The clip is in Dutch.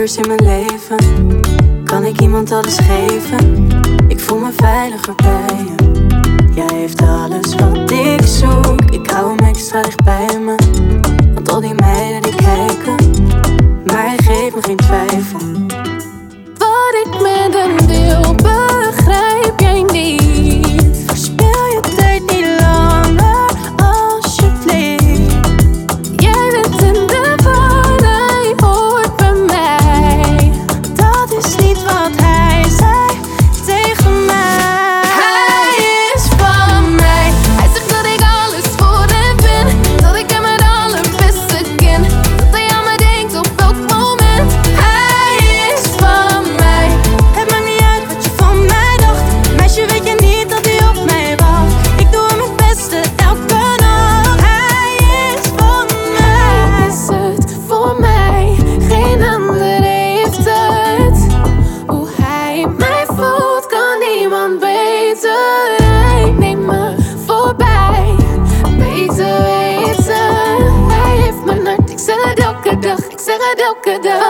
in mijn leven. Kan ik iemand alles geven? Ik voel me veiliger bij je. Jij heeft alles wat ik zoek. Ik hou hem extra dicht bij me. Want al die meiden die kijken. Maar hij geeft me geen twijfel. Wat ik met hem deel, begrijp jij niet. bebeu que deu.